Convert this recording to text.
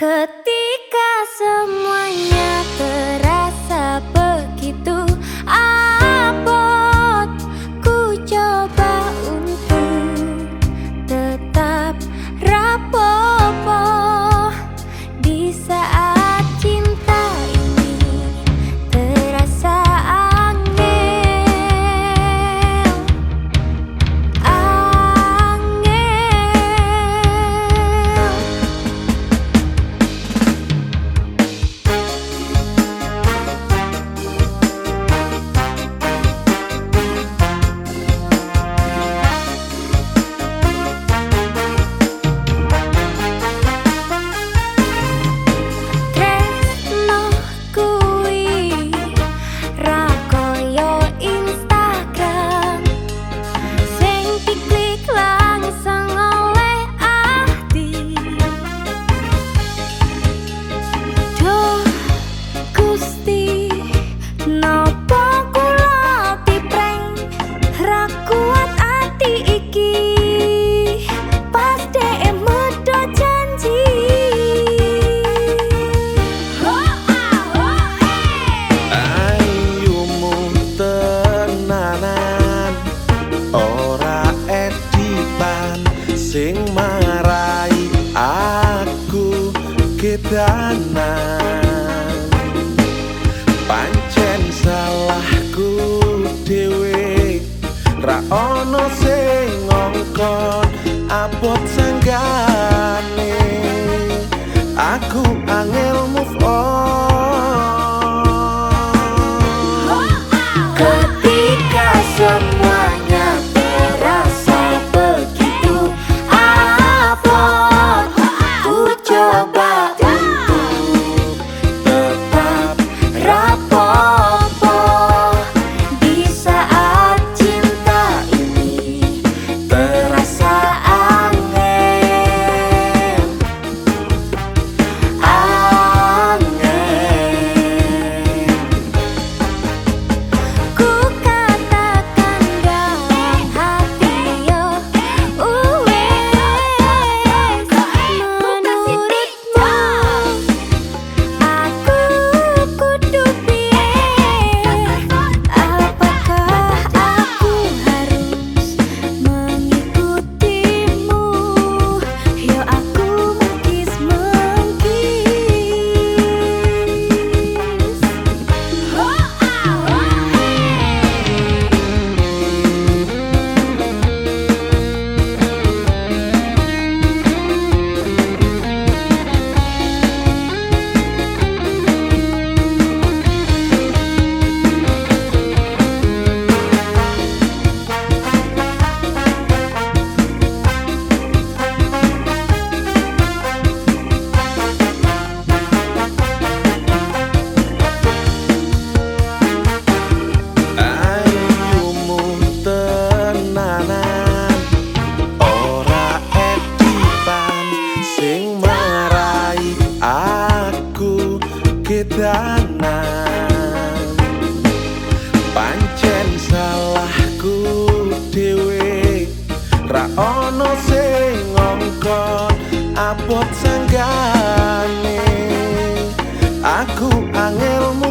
Ketika semuanya terjadi Pancen salahku dhewe. Ra ono sing ngon apa sangane Aku abot senggane aku angelmu